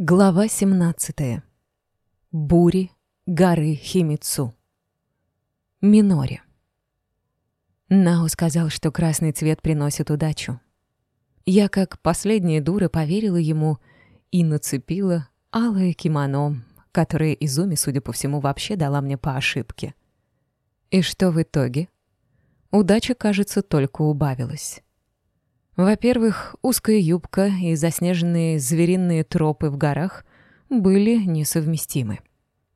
Глава 17. Бури горы Химицу. Минори. Нао сказал, что красный цвет приносит удачу. Я, как последняя дура, поверила ему и нацепила алое кимоно, которое Изуми, судя по всему, вообще дала мне по ошибке. И что в итоге? Удача, кажется, только убавилась. Во-первых, узкая юбка и заснеженные звериные тропы в горах были несовместимы.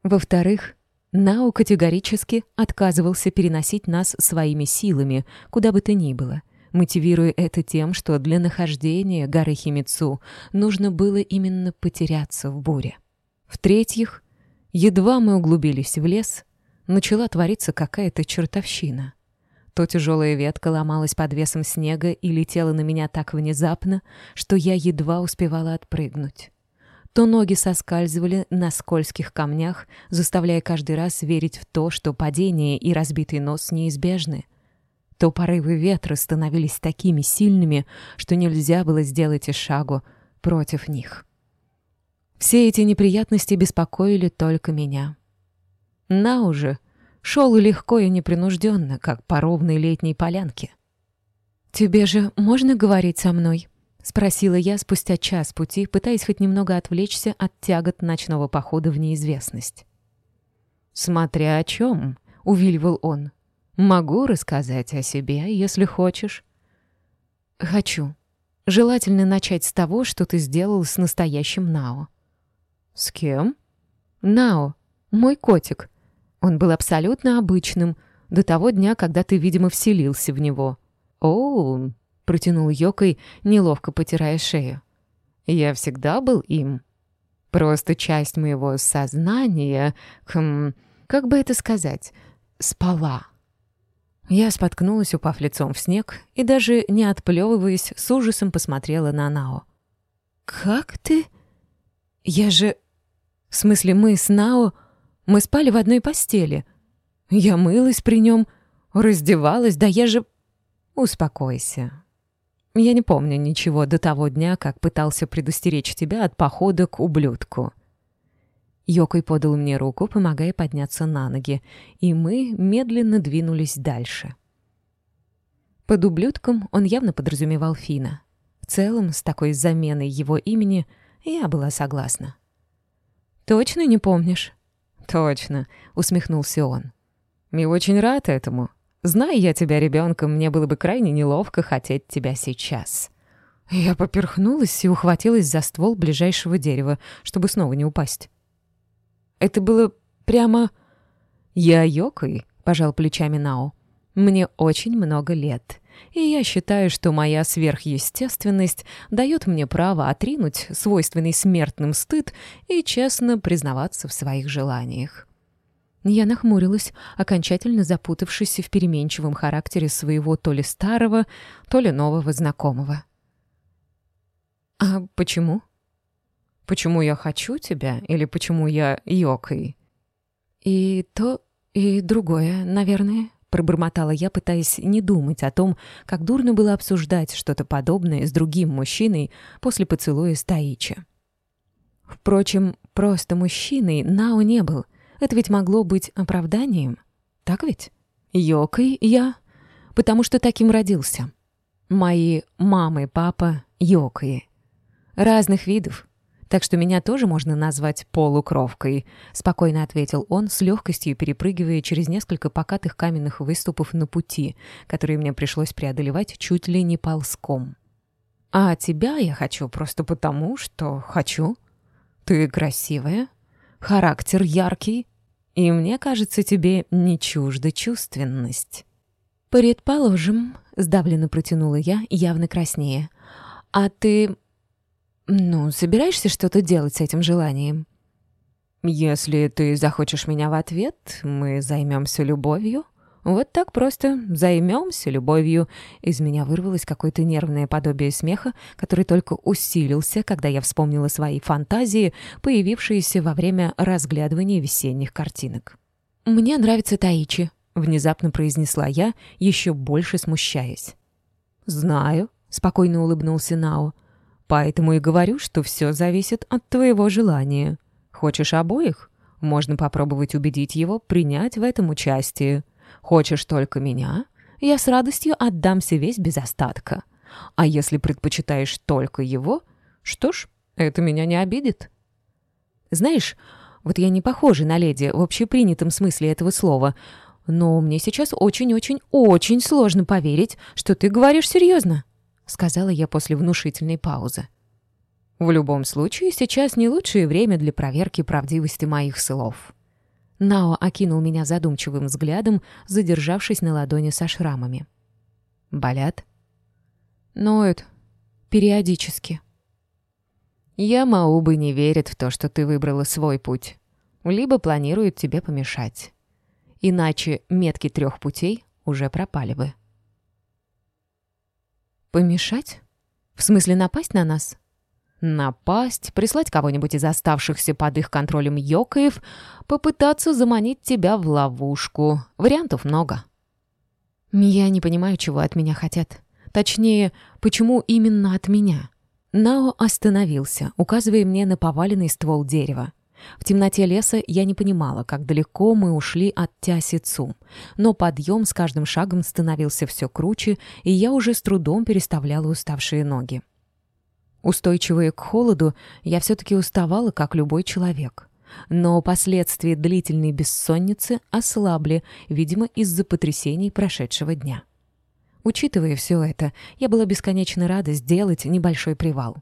Во-вторых, Нао категорически отказывался переносить нас своими силами, куда бы то ни было, мотивируя это тем, что для нахождения горы Химицу нужно было именно потеряться в буре. В-третьих, едва мы углубились в лес, начала твориться какая-то чертовщина — то тяжелая ветка ломалась под весом снега и летела на меня так внезапно, что я едва успевала отпрыгнуть. То ноги соскальзывали на скользких камнях, заставляя каждый раз верить в то, что падение и разбитый нос неизбежны. То порывы ветра становились такими сильными, что нельзя было сделать и шагу против них. Все эти неприятности беспокоили только меня. На уже — шел легко и непринужденно, как по ровной летней полянке. «Тебе же можно говорить со мной?» — спросила я спустя час пути, пытаясь хоть немного отвлечься от тягот ночного похода в неизвестность. «Смотря о чем», — увиливал он. «Могу рассказать о себе, если хочешь». «Хочу. Желательно начать с того, что ты сделал с настоящим Нао». «С кем?» «Нао, мой котик. Он был абсолютно обычным до того дня, когда ты, видимо, вселился в него. «О!» — протянул Йокой, неловко потирая шею. «Я всегда был им. Просто часть моего сознания, хм, как бы это сказать, спала». Я споткнулась, упав лицом в снег, и даже не отплевываясь, с ужасом посмотрела на Нао. «Как ты? Я же... В смысле, мы с Нао мы спали в одной постели. Я мылась при нем, раздевалась, да я же... Успокойся. Я не помню ничего до того дня, как пытался предостеречь тебя от похода к ублюдку. Йокой подал мне руку, помогая подняться на ноги, и мы медленно двинулись дальше. Под ублюдком он явно подразумевал Фина. В целом, с такой заменой его имени я была согласна. «Точно не помнишь?» «Точно», — усмехнулся он. «И очень рад этому. Зная я тебя ребенком, мне было бы крайне неловко хотеть тебя сейчас». Я поперхнулась и ухватилась за ствол ближайшего дерева, чтобы снова не упасть. Это было прямо... «Я Йокой», — пожал плечами Нао. «Мне очень много лет и я считаю, что моя сверхъестественность дает мне право отринуть свойственный смертным стыд и честно признаваться в своих желаниях. Я нахмурилась, окончательно запутавшись в переменчивом характере своего то ли старого, то ли нового знакомого. «А почему? Почему я хочу тебя или почему я Йокой?» «И то, и другое, наверное», Пробормотала я, пытаясь не думать о том, как дурно было обсуждать что-то подобное с другим мужчиной после поцелуя с Таичи. Впрочем, просто мужчиной Нао не был. Это ведь могло быть оправданием. Так ведь? Йокой я, потому что таким родился. Мои мама и папа — йокой. Разных видов, так что меня тоже можно назвать полукровкой», — спокойно ответил он, с легкостью перепрыгивая через несколько покатых каменных выступов на пути, которые мне пришлось преодолевать чуть ли не ползком. «А тебя я хочу просто потому, что хочу. Ты красивая, характер яркий, и мне кажется, тебе не чужда чувственность». «Предположим», — сдавленно протянула я, явно краснее. «А ты «Ну, собираешься что-то делать с этим желанием?» «Если ты захочешь меня в ответ, мы займемся любовью». «Вот так просто займемся любовью». Из меня вырвалось какое-то нервное подобие смеха, который только усилился, когда я вспомнила свои фантазии, появившиеся во время разглядывания весенних картинок. «Мне нравится Таичи», — внезапно произнесла я, еще больше смущаясь. «Знаю», — спокойно улыбнулся Нао. Поэтому и говорю, что все зависит от твоего желания. Хочешь обоих? Можно попробовать убедить его принять в этом участие. Хочешь только меня? Я с радостью отдамся весь без остатка. А если предпочитаешь только его, что ж, это меня не обидит. Знаешь, вот я не похожа на леди в общепринятом смысле этого слова, но мне сейчас очень-очень-очень сложно поверить, что ты говоришь серьезно, сказала я после внушительной паузы. В любом случае, сейчас не лучшее время для проверки правдивости моих слов. Нао окинул меня задумчивым взглядом, задержавшись на ладони со шрамами. «Болят?» «Ноют. Периодически». «Я Маубы не верит в то, что ты выбрала свой путь. Либо планирует тебе помешать. Иначе метки трех путей уже пропали бы». «Помешать? В смысле напасть на нас?» Напасть, прислать кого-нибудь из оставшихся под их контролем йокаев, попытаться заманить тебя в ловушку. Вариантов много. Я не понимаю, чего от меня хотят. Точнее, почему именно от меня. Нао остановился, указывая мне на поваленный ствол дерева. В темноте леса я не понимала, как далеко мы ушли от Тясицу, но подъем с каждым шагом становился все круче, и я уже с трудом переставляла уставшие ноги. Устойчивая к холоду, я все-таки уставала, как любой человек. Но последствия длительной бессонницы ослабли, видимо, из-за потрясений прошедшего дня. Учитывая все это, я была бесконечно рада сделать небольшой привал.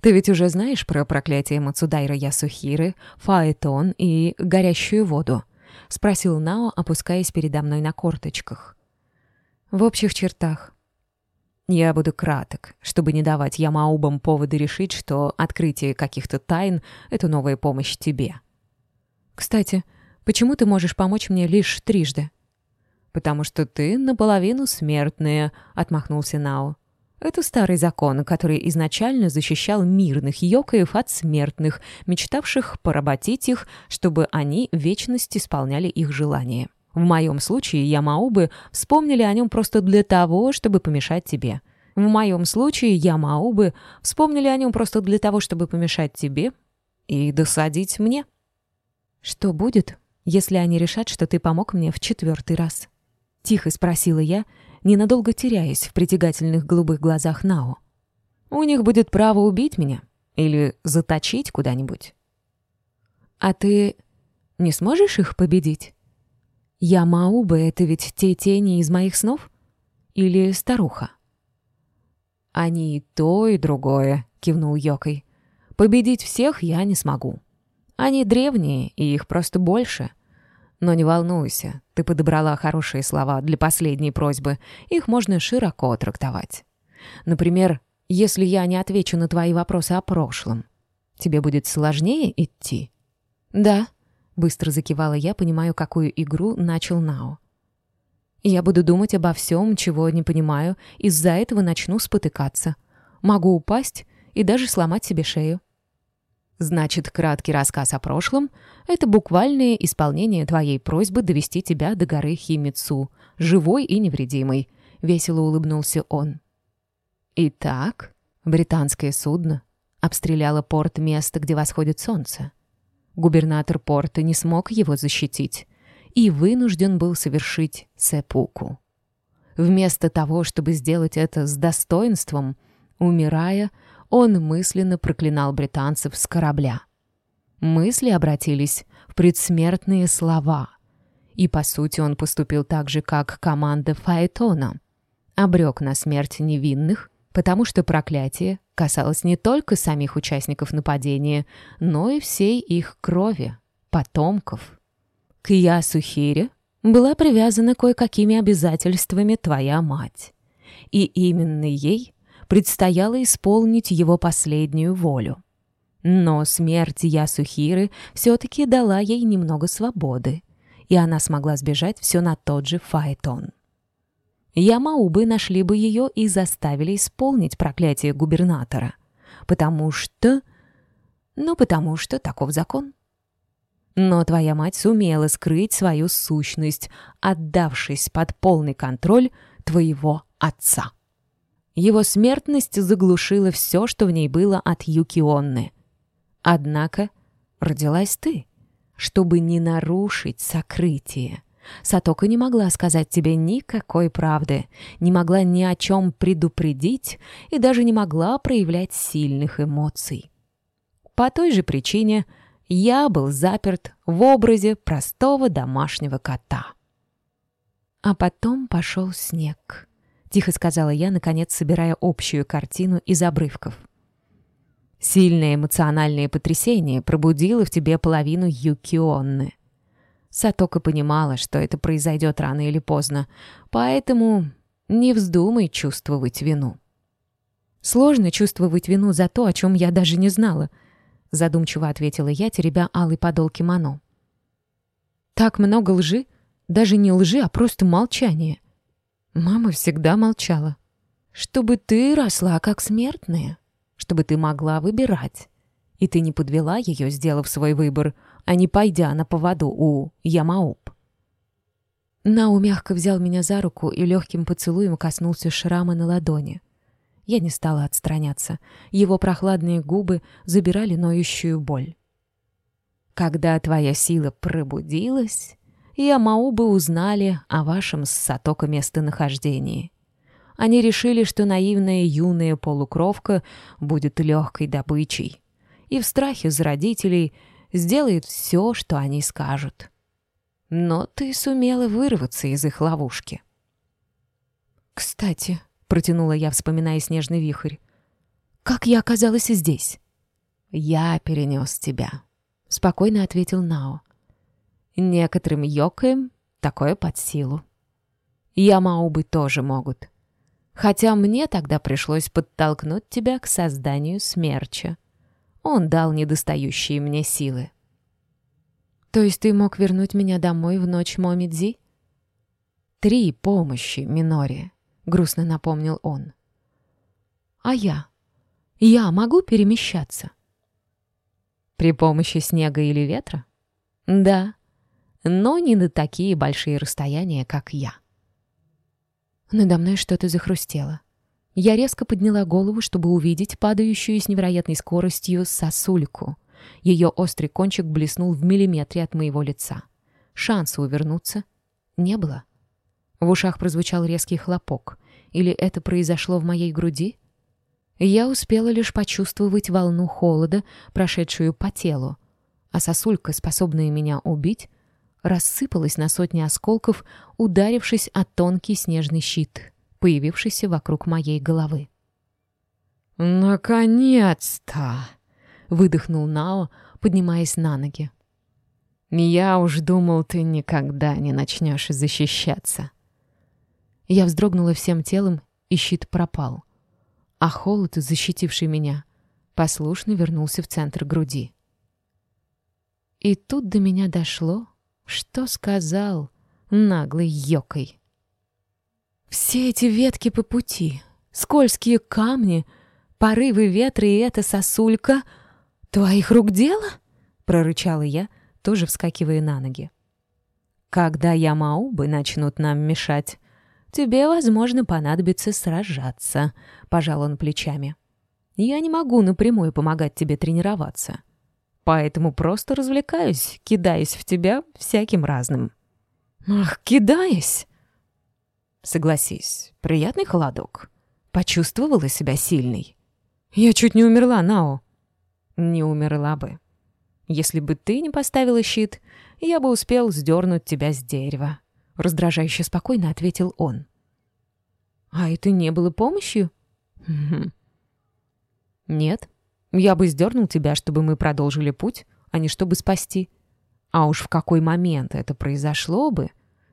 Ты ведь уже знаешь про проклятие Мацудайра Ясухиры, Фаэтон и горящую воду? Спросил Нао, опускаясь передо мной на корточках. В общих чертах. Я буду краток, чтобы не давать Ямаубам поводы решить, что открытие каких-то тайн — это новая помощь тебе. Кстати, почему ты можешь помочь мне лишь трижды? «Потому что ты наполовину смертная», — отмахнулся Нао. Это старый закон, который изначально защищал мирных йокаев от смертных, мечтавших поработить их, чтобы они вечность исполняли их желания. В моем случае Ямаубы вспомнили о нем просто для того, чтобы помешать тебе. В моем случае Ямаубы вспомнили о нем просто для того, чтобы помешать тебе и досадить мне. Что будет, если они решат, что ты помог мне в четвертый раз? Тихо спросила я, ненадолго теряясь в притягательных голубых глазах Нао. У них будет право убить меня или заточить куда-нибудь. А ты не сможешь их победить? Я Мауба — это ведь те тени из моих снов? Или старуха?» «Они и то, и другое», — кивнул Йокой. «Победить всех я не смогу. Они древние, и их просто больше. Но не волнуйся, ты подобрала хорошие слова для последней просьбы. Их можно широко трактовать. Например, если я не отвечу на твои вопросы о прошлом, тебе будет сложнее идти?» «Да», Быстро закивала я, понимаю, какую игру начал Нао. Я буду думать обо всем, чего не понимаю, из-за этого начну спотыкаться. Могу упасть и даже сломать себе шею. Значит, краткий рассказ о прошлом — это буквальное исполнение твоей просьбы довести тебя до горы Химицу, живой и невредимой, — весело улыбнулся он. Итак, британское судно обстреляло порт места, где восходит солнце. Губернатор порта не смог его защитить и вынужден был совершить сепуку. Вместо того, чтобы сделать это с достоинством, умирая, он мысленно проклинал британцев с корабля. Мысли обратились в предсмертные слова, и, по сути, он поступил так же, как команда Фаэтона. Обрек на смерть невинных, потому что проклятие касалось не только самих участников нападения, но и всей их крови, потомков. К Ясухире была привязана кое-какими обязательствами твоя мать. И именно ей предстояло исполнить его последнюю волю. Но смерть Ясухиры все-таки дала ей немного свободы, и она смогла сбежать все на тот же Файтон. Ямаубы нашли бы ее и заставили исполнить проклятие губернатора. Потому что... Ну, потому что таков закон. Но твоя мать сумела скрыть свою сущность, отдавшись под полный контроль твоего отца. Его смертность заглушила все, что в ней было от Юкионны. Однако родилась ты, чтобы не нарушить сокрытие. Сатока не могла сказать тебе никакой правды, не могла ни о чем предупредить и даже не могла проявлять сильных эмоций. По той же причине я был заперт в образе простого домашнего кота. А потом пошел снег. Тихо сказала я, наконец собирая общую картину из обрывков. Сильное эмоциональное потрясение пробудило в тебе половину Юкионны. Сатока понимала, что это произойдет рано или поздно, поэтому не вздумай чувствовать вину. «Сложно чувствовать вину за то, о чем я даже не знала», задумчиво ответила я, теребя алый подол кимоно. «Так много лжи, даже не лжи, а просто молчание. Мама всегда молчала. Чтобы ты росла как смертная, чтобы ты могла выбирать. И ты не подвела ее, сделав свой выбор, а не пойдя на поводу у Ямауп. Нау мягко взял меня за руку и легким поцелуем коснулся шрама на ладони. Я не стала отстраняться. Его прохладные губы забирали ноющую боль. Когда твоя сила пробудилась, Ямаубы узнали о вашем с Сатоко местонахождении. Они решили, что наивная юная полукровка будет легкой добычей. И в страхе за родителей – сделает все, что они скажут. Но ты сумела вырваться из их ловушки. «Кстати», — протянула я, вспоминая снежный вихрь, «как я оказалась здесь?» «Я перенес тебя», — спокойно ответил Нао. «Некоторым йокаем такое под силу. Ямаубы тоже могут. Хотя мне тогда пришлось подтолкнуть тебя к созданию смерча. Он дал недостающие мне силы. «То есть ты мог вернуть меня домой в ночь Момидзи?» «Три помощи, Минори», — грустно напомнил он. «А я? Я могу перемещаться?» «При помощи снега или ветра?» «Да, но не на такие большие расстояния, как я». Надо мной что-то захрустело. Я резко подняла голову, чтобы увидеть падающую с невероятной скоростью сосульку. Ее острый кончик блеснул в миллиметре от моего лица. Шанса увернуться не было. В ушах прозвучал резкий хлопок. Или это произошло в моей груди? Я успела лишь почувствовать волну холода, прошедшую по телу. А сосулька, способная меня убить, рассыпалась на сотни осколков, ударившись о тонкий снежный щит появившийся вокруг моей головы. «Наконец-то!» — выдохнул Нао, поднимаясь на ноги. «Я уж думал, ты никогда не начнешь защищаться». Я вздрогнула всем телом, и щит пропал. А холод, защитивший меня, послушно вернулся в центр груди. И тут до меня дошло, что сказал наглый Йокой. Все эти ветки по пути, скользкие камни, порывы ветра и эта сосулька — твоих рук дело? — прорычала я, тоже вскакивая на ноги. Когда Ямаубы начнут нам мешать, тебе, возможно, понадобится сражаться, — пожал он плечами. Я не могу напрямую помогать тебе тренироваться. Поэтому просто развлекаюсь, кидаясь в тебя всяким разным. Ах, кидаясь! Согласись, приятный холодок. Почувствовала себя сильной. Я чуть не умерла, Нао. Не умерла бы. Если бы ты не поставила щит, я бы успел сдернуть тебя с дерева. Раздражающе спокойно ответил он. А это не было помощью? Нет. Я бы сдернул тебя, чтобы мы продолжили путь, а не чтобы спасти. А уж в какой момент это произошло бы,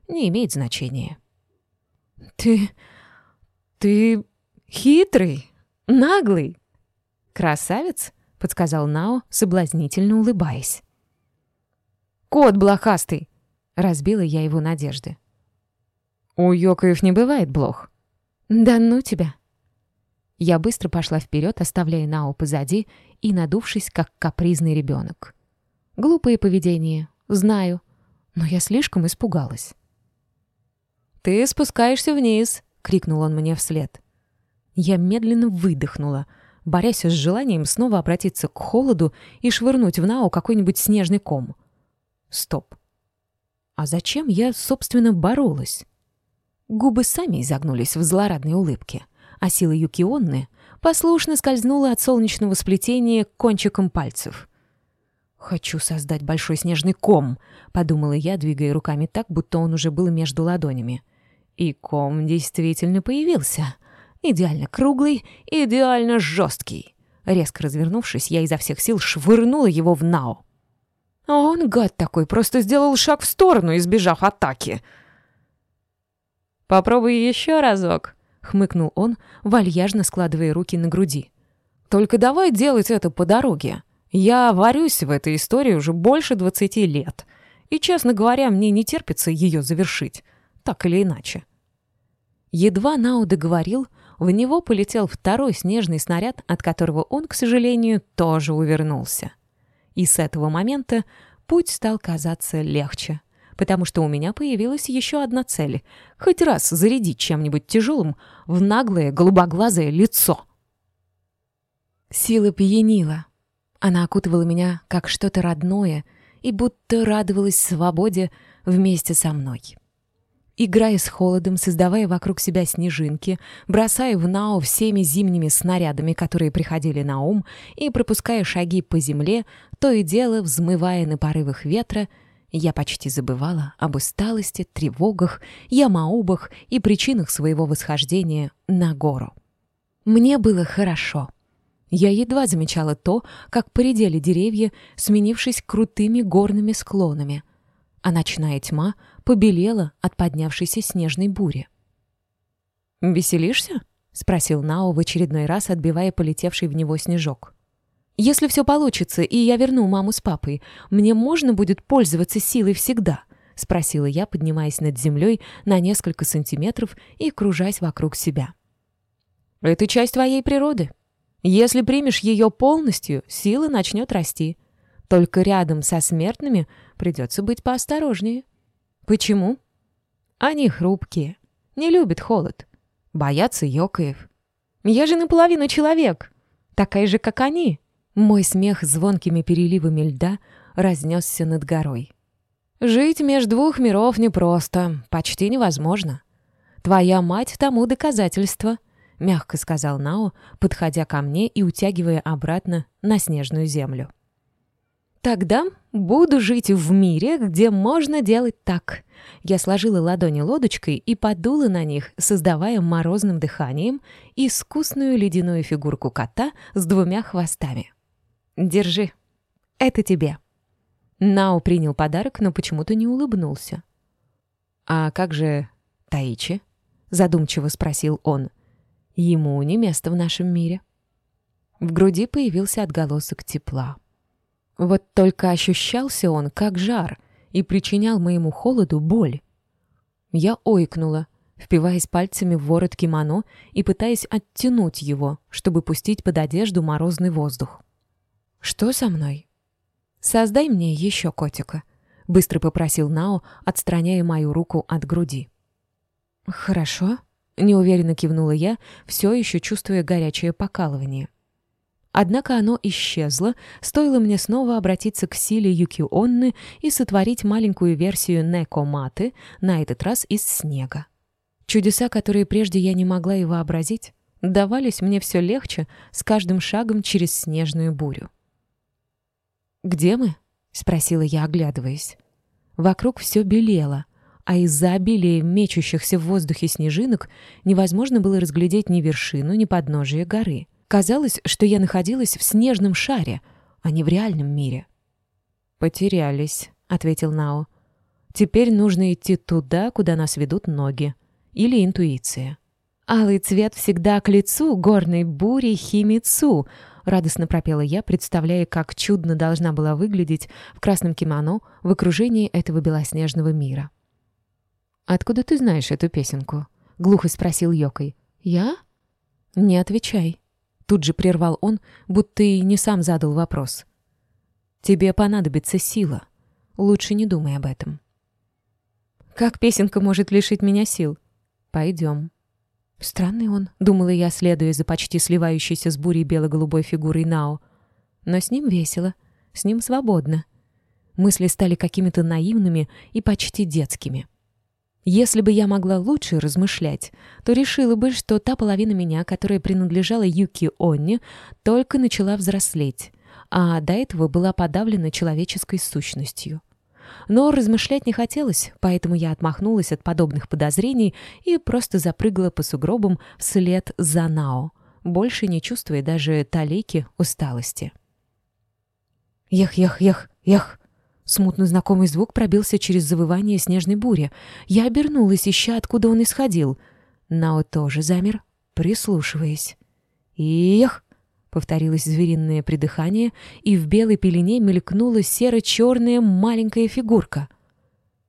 не имеет значения. «Ты... ты хитрый, наглый». «Красавец?» — подсказал Нао, соблазнительно улыбаясь. «Кот блохастый!» — разбила я его надежды. «У Йокаев не бывает блох». «Да ну тебя!» Я быстро пошла вперед, оставляя Нао позади и надувшись, как капризный ребенок. Глупое поведение, знаю, но я слишком испугалась. «Ты спускаешься вниз!» — крикнул он мне вслед. Я медленно выдохнула, борясь с желанием снова обратиться к холоду и швырнуть в Нао какой-нибудь снежный ком. Стоп. А зачем я, собственно, боролась? Губы сами изогнулись в злорадной улыбке, а сила Юкионны послушно скользнула от солнечного сплетения к кончикам пальцев. «Хочу создать большой снежный ком», — подумала я, двигая руками так, будто он уже был между ладонями. И ком действительно появился. Идеально круглый, идеально жесткий. Резко развернувшись, я изо всех сил швырнула его в Нао. А он, гад такой, просто сделал шаг в сторону, избежав атаки. «Попробуй еще разок», — хмыкнул он, вальяжно складывая руки на груди. «Только давай делать это по дороге. Я варюсь в этой истории уже больше двадцати лет, и, честно говоря, мне не терпится ее завершить, так или иначе». Едва Нау договорил, в него полетел второй снежный снаряд, от которого он, к сожалению, тоже увернулся. И с этого момента путь стал казаться легче, потому что у меня появилась еще одна цель — хоть раз зарядить чем-нибудь тяжелым в наглое голубоглазое лицо. Сила пьянила. Она окутывала меня как что-то родное и будто радовалась свободе вместе со мной играя с холодом, создавая вокруг себя снежинки, бросая в Нао всеми зимними снарядами, которые приходили на ум, и пропуская шаги по земле, то и дело взмывая на порывах ветра, я почти забывала об усталости, тревогах, ямаубах и причинах своего восхождения на гору. Мне было хорошо. Я едва замечала то, как поредели деревья, сменившись крутыми горными склонами, а ночная тьма побелела от поднявшейся снежной бури. «Веселишься?» — спросил Нао в очередной раз, отбивая полетевший в него снежок. «Если все получится, и я верну маму с папой, мне можно будет пользоваться силой всегда?» — спросила я, поднимаясь над землей на несколько сантиметров и кружась вокруг себя. «Это часть твоей природы. Если примешь ее полностью, сила начнет расти. Только рядом со смертными придется быть поосторожнее». Почему? Они хрупкие, не любят холод, боятся йокаев. Я же наполовину человек, такая же, как они. Мой смех звонкими переливами льда разнесся над горой. Жить между двух миров непросто, почти невозможно. Твоя мать тому доказательство, мягко сказал Нао, подходя ко мне и утягивая обратно на снежную землю. Тогда буду жить в мире, где можно делать так. Я сложила ладони лодочкой и подула на них, создавая морозным дыханием искусную ледяную фигурку кота с двумя хвостами. Держи. Это тебе. Нао принял подарок, но почему-то не улыбнулся. «А как же Таичи?» — задумчиво спросил он. «Ему не место в нашем мире». В груди появился отголосок тепла. Вот только ощущался он как жар и причинял моему холоду боль. Я ойкнула, впиваясь пальцами в ворот кимоно и пытаясь оттянуть его, чтобы пустить под одежду морозный воздух. «Что со мной?» «Создай мне еще котика», — быстро попросил Нао, отстраняя мою руку от груди. «Хорошо», — неуверенно кивнула я, все еще чувствуя горячее покалывание. Однако оно исчезло, стоило мне снова обратиться к силе Юкионны и сотворить маленькую версию Некоматы, на этот раз из снега. Чудеса, которые прежде я не могла и вообразить, давались мне все легче с каждым шагом через снежную бурю. «Где мы?» — спросила я, оглядываясь. Вокруг все белело, а из-за обилия мечущихся в воздухе снежинок невозможно было разглядеть ни вершину, ни подножие горы — Казалось, что я находилась в снежном шаре, а не в реальном мире. «Потерялись», — ответил Нао. «Теперь нужно идти туда, куда нас ведут ноги. Или интуиция». «Алый цвет всегда к лицу горной бури Химицу», — радостно пропела я, представляя, как чудно должна была выглядеть в красном кимоно в окружении этого белоснежного мира. «Откуда ты знаешь эту песенку?» — глухо спросил Йокой. «Я?» «Не отвечай», Тут же прервал он, будто и не сам задал вопрос. «Тебе понадобится сила. Лучше не думай об этом». «Как песенка может лишить меня сил?» «Пойдем». Странный он, думала я, следуя за почти сливающейся с бурей бело-голубой фигурой Нао. Но с ним весело, с ним свободно. Мысли стали какими-то наивными и почти детскими. Если бы я могла лучше размышлять, то решила бы, что та половина меня, которая принадлежала Юки Онне, только начала взрослеть, а до этого была подавлена человеческой сущностью. Но размышлять не хотелось, поэтому я отмахнулась от подобных подозрений и просто запрыгала по сугробам вслед за Нао, больше не чувствуя даже талики усталости. «Ях-ях-ях-ях!» Смутно знакомый звук пробился через завывание снежной бури. Я обернулась, ища, откуда он исходил. Нао тоже замер, прислушиваясь. «Ях!» — повторилось звериное придыхание, и в белой пелене мелькнула серо-черная маленькая фигурка.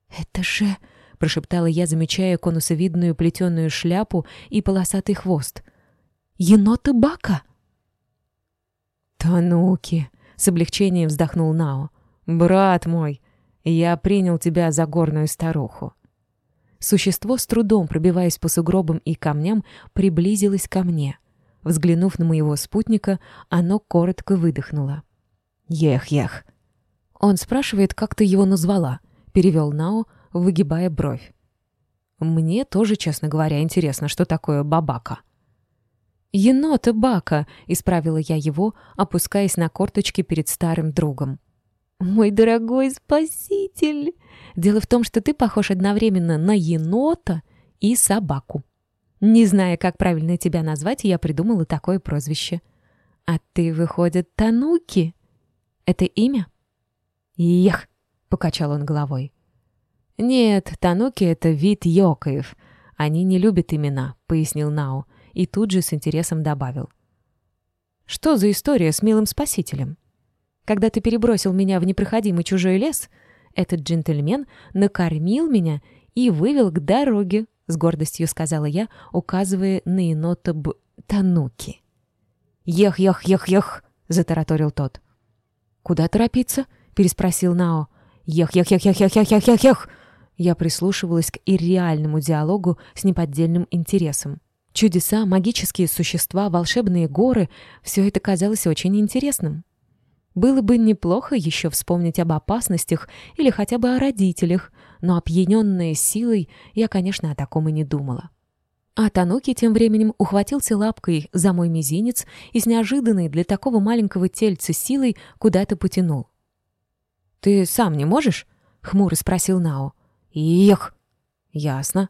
«Это же...» — прошептала я, замечая конусовидную плетеную шляпу и полосатый хвост. «Енота Бака!» «Тануки!» — с облегчением вздохнул Нао. «Брат мой, я принял тебя за горную старуху». Существо, с трудом пробиваясь по сугробам и камням, приблизилось ко мне. Взглянув на моего спутника, оно коротко выдохнуло. «Ех-ех». «Он спрашивает, как ты его назвала», — перевел Нао, выгибая бровь. «Мне тоже, честно говоря, интересно, что такое бабака». «Енота Бака», — исправила я его, опускаясь на корточки перед старым другом. «Мой дорогой спаситель! Дело в том, что ты похож одновременно на енота и собаку. Не зная, как правильно тебя назвать, я придумала такое прозвище. А ты, выходит, Тануки? Это имя?» «Ех!» — покачал он головой. «Нет, Тануки — это вид йокаев. Они не любят имена», — пояснил Нао, и тут же с интересом добавил. «Что за история с милым спасителем?» Когда ты перебросил меня в непроходимый чужой лес, этот джентльмен накормил меня и вывел к дороге, с гордостью сказала я, указывая на енота Б... Тануки. «Ех-ех-ех-ех!» — затараторил тот. «Куда торопиться?» — переспросил Нао. «Ех-ех-ех-ех-ех-ех-ех-ех!» Я прислушивалась к ирреальному диалогу с неподдельным интересом. Чудеса, магические существа, волшебные горы — все это казалось очень интересным. Было бы неплохо еще вспомнить об опасностях или хотя бы о родителях, но опьяненная силой я, конечно, о таком и не думала. А Тануки тем временем ухватился лапкой за мой мизинец и с неожиданной для такого маленького тельца силой куда-то потянул. «Ты сам не можешь?» — хмуро спросил Нао. «Ех!» «Ясно».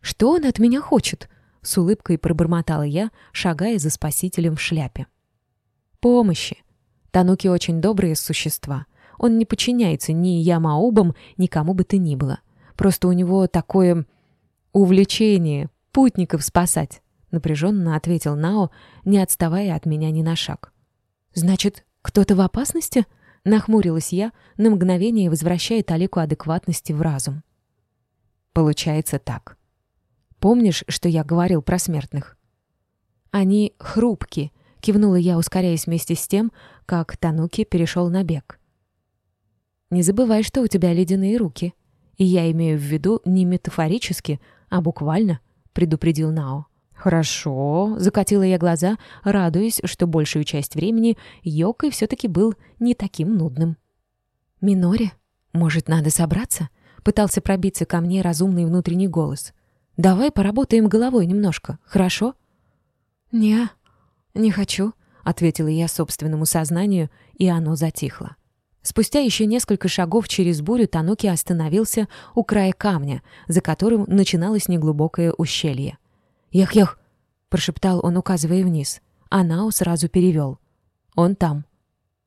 «Что он от меня хочет?» — с улыбкой пробормотала я, шагая за спасителем в шляпе. «Помощи. Тануки очень добрые существа. Он не подчиняется ни Ямаубам, ни кому бы то ни было. Просто у него такое увлечение путников спасать, напряженно ответил Нао, не отставая от меня ни на шаг. Значит, кто-то в опасности? Нахмурилась я, на мгновение возвращая талику адекватности в разум. Получается так. Помнишь, что я говорил про смертных? Они хрупкие Кивнула я, ускоряясь вместе с тем, как Тануки перешел на бег. «Не забывай, что у тебя ледяные руки. И я имею в виду не метафорически, а буквально», — предупредил Нао. «Хорошо», — закатила я глаза, радуясь, что большую часть времени Йокой все-таки был не таким нудным. «Минори, может, надо собраться?» — пытался пробиться ко мне разумный внутренний голос. «Давай поработаем головой немножко, хорошо?» «Не, «Не хочу», — ответила я собственному сознанию, и оно затихло. Спустя еще несколько шагов через бурю Тануки остановился у края камня, за которым начиналось неглубокое ущелье. «Ях-ях!» — прошептал он, указывая вниз. А Нао сразу перевел. «Он там».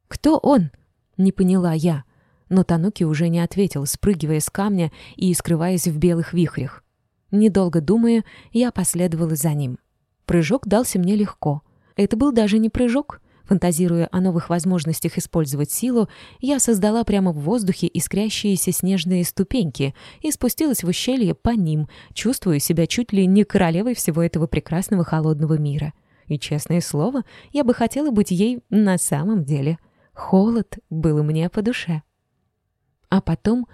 «Кто он?» — не поняла я. Но Тануки уже не ответил, спрыгивая с камня и скрываясь в белых вихрях. Недолго думая, я последовала за ним. Прыжок дался мне легко. Это был даже не прыжок. Фантазируя о новых возможностях использовать силу, я создала прямо в воздухе искрящиеся снежные ступеньки и спустилась в ущелье по ним, чувствуя себя чуть ли не королевой всего этого прекрасного холодного мира. И, честное слово, я бы хотела быть ей на самом деле. Холод был мне по душе. А потом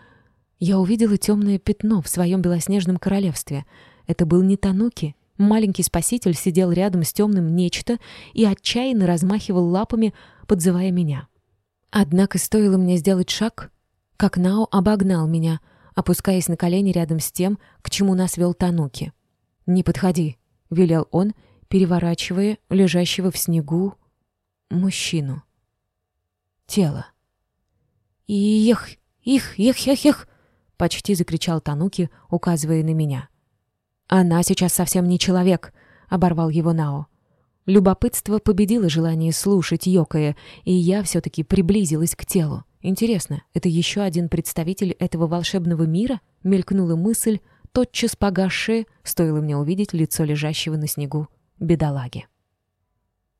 я увидела темное пятно в своем белоснежном королевстве. Это был не Тануки, маленький спаситель сидел рядом с темным нечто и отчаянно размахивал лапами, подзывая меня. Однако стоило мне сделать шаг, как Нао обогнал меня, опускаясь на колени рядом с тем, к чему нас вел Тануки. «Не подходи», — велел он, переворачивая лежащего в снегу мужчину. Тело. «Их, их, их, их, их!» — почти закричал Тануки, указывая на меня. «Она сейчас совсем не человек», — оборвал его Нао. Любопытство победило желание слушать Йокая, и я все-таки приблизилась к телу. Интересно, это еще один представитель этого волшебного мира? Мелькнула мысль, тотчас погасшая, стоило мне увидеть лицо лежащего на снегу бедолаги.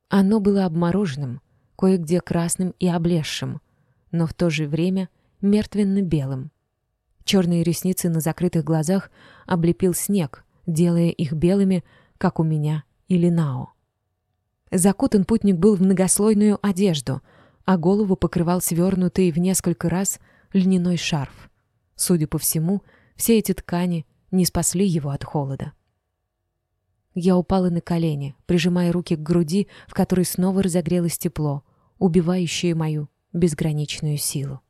Оно было обмороженным, кое-где красным и облезшим, но в то же время мертвенно-белым. Черные ресницы на закрытых глазах облепил снег, делая их белыми, как у меня или Нао. Закутан путник был в многослойную одежду, а голову покрывал свернутый в несколько раз льняной шарф. Судя по всему, все эти ткани не спасли его от холода. Я упала на колени, прижимая руки к груди, в которой снова разогрелось тепло, убивающее мою безграничную силу.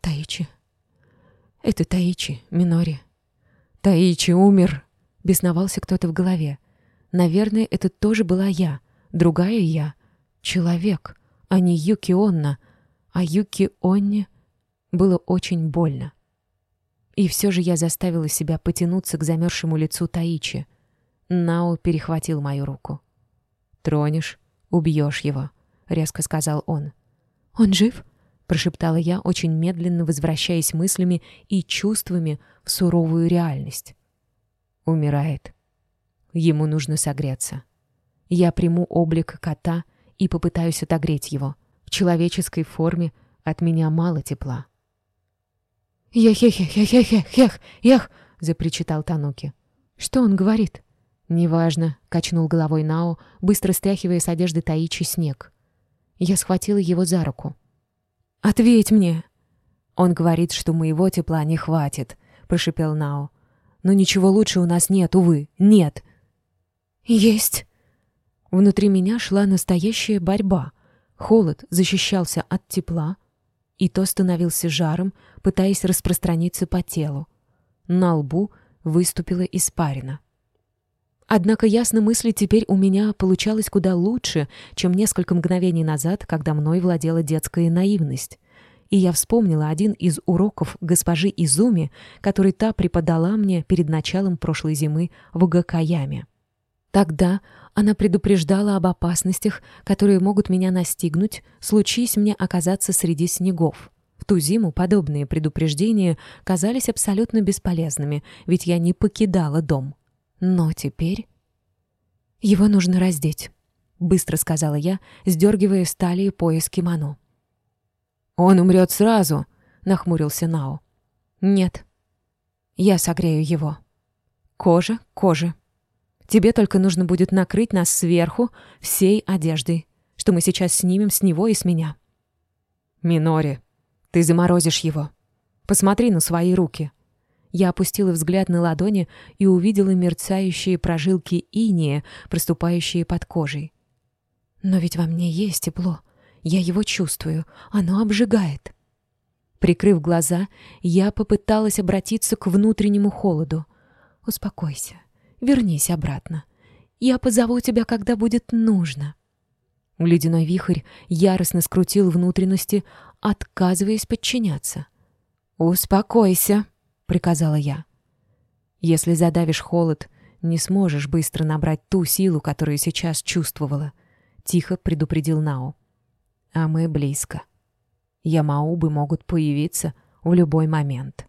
Таичи. Это Таичи, Минори. Таичи умер. Бесновался кто-то в голове. Наверное, это тоже была я, другая я, человек, а не Юки Онна. А Юки Онне было очень больно. И все же я заставила себя потянуться к замерзшему лицу Таичи. Нао перехватил мою руку. «Тронешь — убьешь его», — резко сказал он. «Он жив?» — прошептала я, очень медленно возвращаясь мыслями и чувствами в суровую реальность. «Умирает», Ему нужно согреться. Я приму облик кота и попытаюсь отогреть его. В человеческой форме от меня мало тепла. «Ех-ех-ех-ех-ех-ех-ех!» — запричитал Тануки. «Что он говорит?» «Неважно», — качнул головой Нао, быстро стряхивая с одежды Таичи снег. Я схватила его за руку. «Ответь мне!» «Он говорит, что моего тепла не хватит», — прошипел Нао. «Но ничего лучше у нас нет, увы, нет. «Есть!» Внутри меня шла настоящая борьба. Холод защищался от тепла, и то становился жаром, пытаясь распространиться по телу. На лбу выступила испарина. Однако ясно мысли теперь у меня получалось куда лучше, чем несколько мгновений назад, когда мной владела детская наивность. И я вспомнила один из уроков госпожи Изуми, который та преподала мне перед началом прошлой зимы в Гакаяме. Тогда она предупреждала об опасностях, которые могут меня настигнуть, случись мне оказаться среди снегов. В ту зиму подобные предупреждения казались абсолютно бесполезными, ведь я не покидала дом. Но теперь... «Его нужно раздеть», — быстро сказала я, сдергивая с талии пояс кимоно. «Он умрет сразу», — нахмурился Нао. «Нет, я согрею его. Кожа к коже». Тебе только нужно будет накрыть нас сверху всей одеждой, что мы сейчас снимем с него и с меня. Минори, ты заморозишь его. Посмотри на свои руки. Я опустила взгляд на ладони и увидела мерцающие прожилки иния, проступающие под кожей. Но ведь во мне есть тепло. Я его чувствую. Оно обжигает. Прикрыв глаза, я попыталась обратиться к внутреннему холоду. «Успокойся. Вернись обратно. Я позову тебя, когда будет нужно». Ледяной вихрь яростно скрутил внутренности, отказываясь подчиняться. «Успокойся», — приказала я. «Если задавишь холод, не сможешь быстро набрать ту силу, которую сейчас чувствовала», — тихо предупредил Нао. «А мы близко. Ямаубы могут появиться в любой момент».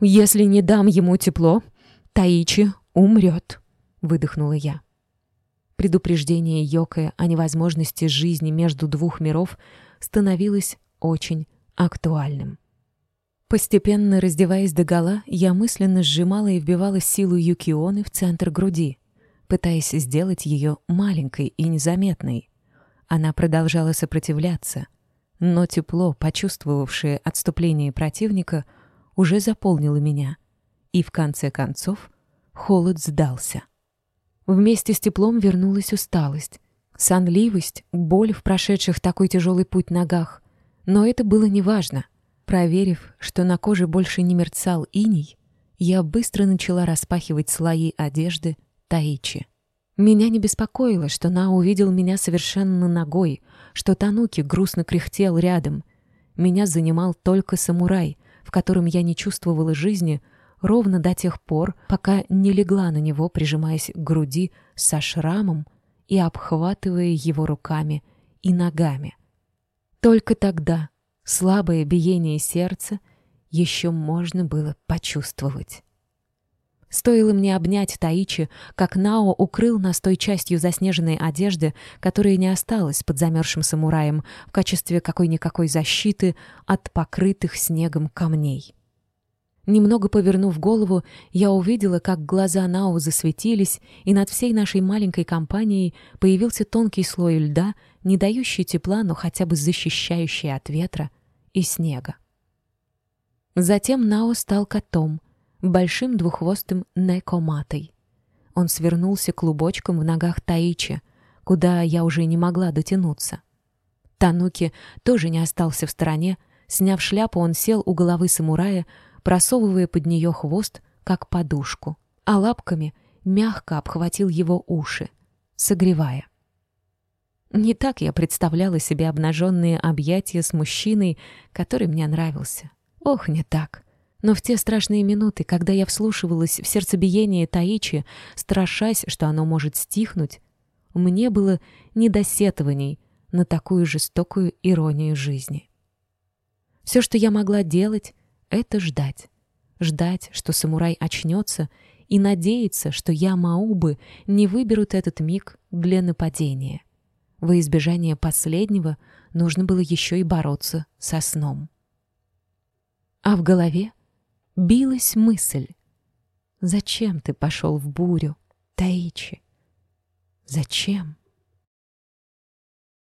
«Если не дам ему тепло, Таичи умрет», — выдохнула я. Предупреждение Йокая о невозможности жизни между двух миров становилось очень актуальным. Постепенно раздеваясь догола, я мысленно сжимала и вбивала силу Юкионы в центр груди, пытаясь сделать ее маленькой и незаметной. Она продолжала сопротивляться, но тепло, почувствовавшее отступление противника, уже заполнило меня, и в конце концов — холод сдался. Вместе с теплом вернулась усталость, сонливость, боль в прошедших такой тяжелый путь ногах. Но это было неважно. Проверив, что на коже больше не мерцал иней, я быстро начала распахивать слои одежды Таичи. Меня не беспокоило, что На увидел меня совершенно ногой, что Тануки грустно кряхтел рядом. Меня занимал только самурай, в котором я не чувствовала жизни, ровно до тех пор, пока не легла на него, прижимаясь к груди со шрамом и обхватывая его руками и ногами. Только тогда слабое биение сердца еще можно было почувствовать. Стоило мне обнять Таичи, как Нао укрыл нас той частью заснеженной одежды, которая не осталась под замерзшим самураем в качестве какой-никакой защиты от покрытых снегом камней. Немного повернув голову, я увидела, как глаза Нао засветились, и над всей нашей маленькой компанией появился тонкий слой льда, не дающий тепла, но хотя бы защищающий от ветра и снега. Затем Нао стал котом, большим двуххвостым некоматой. Он свернулся клубочком в ногах Таичи, куда я уже не могла дотянуться. Тануки тоже не остался в стороне. Сняв шляпу, он сел у головы самурая, просовывая под нее хвост, как подушку, а лапками мягко обхватил его уши, согревая. Не так я представляла себе обнаженные объятия с мужчиной, который мне нравился. Ох, не так. Но в те страшные минуты, когда я вслушивалась в сердцебиение Таичи, страшась, что оно может стихнуть, мне было не на такую жестокую иронию жизни. Все, что я могла делать, это ждать. Ждать, что самурай очнется, и надеяться, что я, Маубы, не выберут этот миг для нападения. Во избежание последнего нужно было еще и бороться со сном. А в голове билась мысль. «Зачем ты пошел в бурю, Таичи? Зачем?»